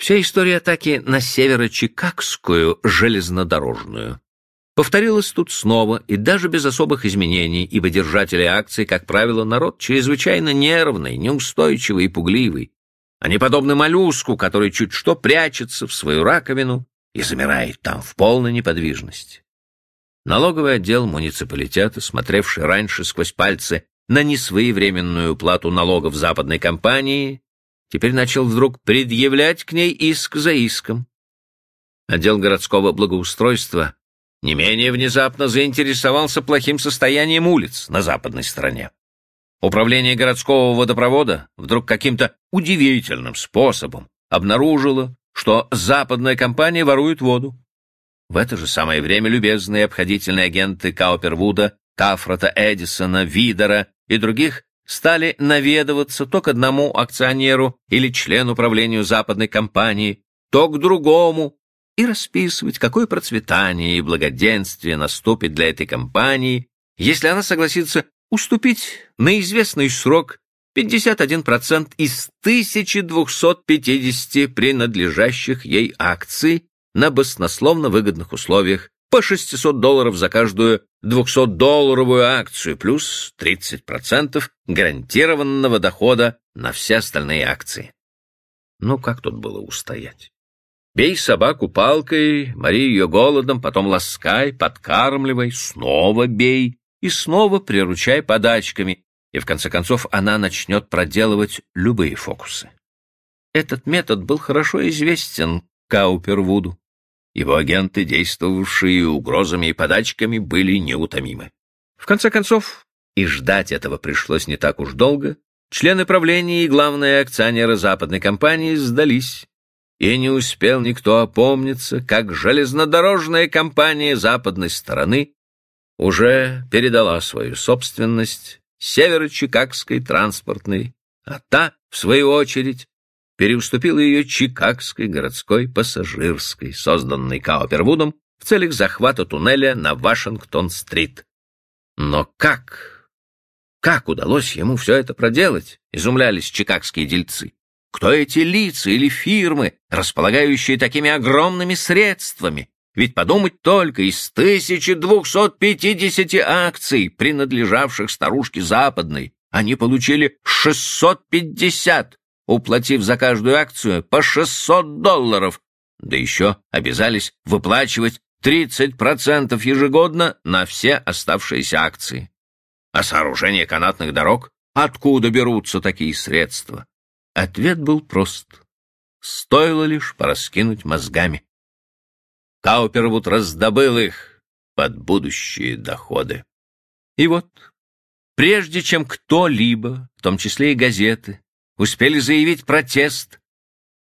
Вся история атаки на северо-чикагскую железнодорожную повторилась тут снова и даже без особых изменений, ибо держатели акций, как правило, народ чрезвычайно нервный, неустойчивый и пугливый. Они подобны моллюску, который чуть что прячется в свою раковину и замирает там в полной неподвижности. Налоговый отдел муниципалитета, смотревший раньше сквозь пальцы на несвоевременную плату налогов западной компании, теперь начал вдруг предъявлять к ней иск за иском. Отдел городского благоустройства не менее внезапно заинтересовался плохим состоянием улиц на западной стороне. Управление городского водопровода вдруг каким-то удивительным способом обнаружило, что западная компания ворует воду. В это же самое время любезные обходительные агенты Каупервуда, Кафрата Эдисона, Видера и других стали наведываться то к одному акционеру или члену управлению западной компании, то к другому, и расписывать, какое процветание и благоденствие наступит для этой компании, если она согласится уступить на известный срок 51% из 1250 принадлежащих ей акций на баснословно выгодных условиях по 600 долларов за каждую 200-долларовую акцию плюс 30% гарантированного дохода на все остальные акции. Ну, как тут было устоять? Бей собаку палкой, мори ее голодом, потом ласкай, подкармливай, снова бей и снова приручай подачками, и в конце концов она начнет проделывать любые фокусы. Этот метод был хорошо известен Каупервуду. Его агенты, действовавшие угрозами и подачками, были неутомимы. В конце концов, и ждать этого пришлось не так уж долго, члены правления и главные акционеры западной компании сдались и не успел никто опомниться, как железнодорожная компания западной стороны уже передала свою собственность северо-чикагской транспортной, а та, в свою очередь, переуступила ее Чикагской городской пассажирской, созданной Каупервудом в целях захвата туннеля на Вашингтон-стрит. Но как? Как удалось ему все это проделать? Изумлялись чикагские дельцы. Кто эти лица или фирмы, располагающие такими огромными средствами? Ведь подумать только, из 1250 акций, принадлежавших старушке Западной, они получили 650, уплатив за каждую акцию по 600 долларов, да еще обязались выплачивать 30% ежегодно на все оставшиеся акции. А сооружение канатных дорог? Откуда берутся такие средства? Ответ был прост. Стоило лишь пораскинуть мозгами. Каупервуд раздобыл их под будущие доходы. И вот, прежде чем кто-либо, в том числе и газеты, успели заявить протест,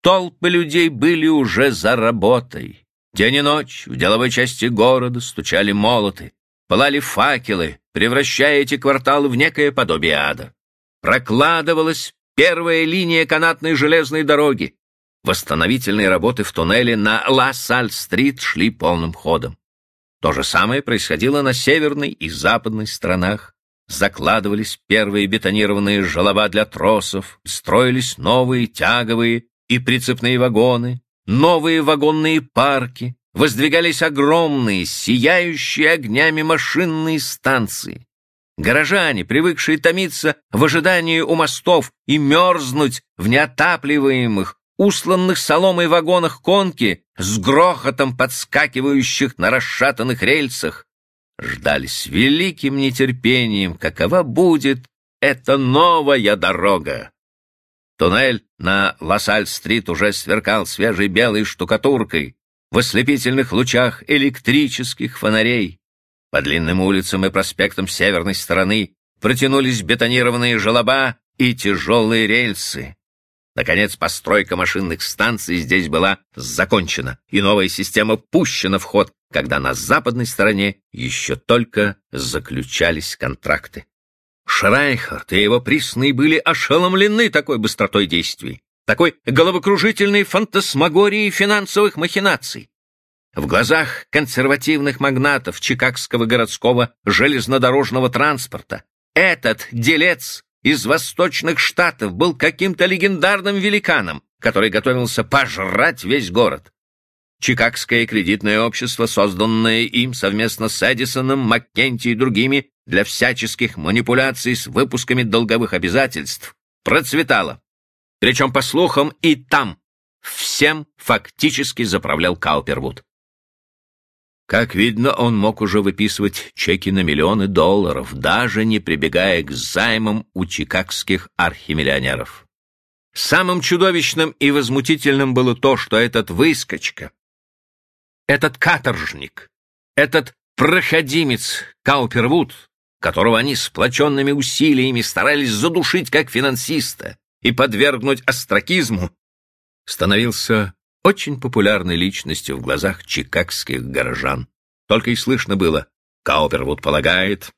толпы людей были уже за работой. День и ночь в деловой части города стучали молоты, пылали факелы, превращая эти кварталы в некое подобие ада. Прокладывалась Первая линия канатной железной дороги. Восстановительные работы в туннеле на Ла-Саль-стрит шли полным ходом. То же самое происходило на северной и западной сторонах. Закладывались первые бетонированные желоба для тросов, строились новые тяговые и прицепные вагоны, новые вагонные парки, воздвигались огромные, сияющие огнями машинные станции. Горожане, привыкшие томиться в ожидании у мостов и мерзнуть в неотапливаемых, усланных соломой вагонах конки с грохотом подскакивающих на расшатанных рельсах, ждали с великим нетерпением, какова будет эта новая дорога. Туннель на Лассаль-стрит уже сверкал свежей белой штукатуркой в ослепительных лучах электрических фонарей. По длинным улицам и проспектам северной стороны протянулись бетонированные желоба и тяжелые рельсы. Наконец, постройка машинных станций здесь была закончена, и новая система пущена в ход, когда на западной стороне еще только заключались контракты. Шрайхард и его присные были ошеломлены такой быстротой действий, такой головокружительной фантасмагорией финансовых махинаций. В глазах консервативных магнатов Чикагского городского железнодорожного транспорта этот делец из восточных штатов был каким-то легендарным великаном, который готовился пожрать весь город. Чикагское кредитное общество, созданное им совместно с Эдисоном, Маккенти и другими для всяческих манипуляций с выпусками долговых обязательств, процветало. Причем, по слухам, и там всем фактически заправлял Каупервуд. Как видно, он мог уже выписывать чеки на миллионы долларов, даже не прибегая к займам у чикагских архимиллионеров. Самым чудовищным и возмутительным было то, что этот выскочка, этот каторжник, этот проходимец Каупервуд, которого они сплоченными усилиями старались задушить как финансиста и подвергнуть остракизму, становился очень популярной личностью в глазах чикагских горожан. Только и слышно было «Каупервуд полагает»,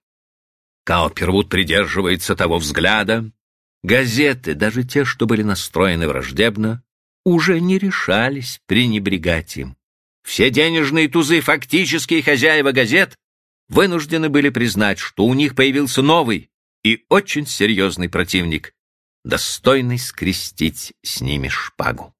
«Каупервуд придерживается того взгляда». Газеты, даже те, что были настроены враждебно, уже не решались пренебрегать им. Все денежные тузы, фактические хозяева газет, вынуждены были признать, что у них появился новый и очень серьезный противник, достойный скрестить с ними шпагу.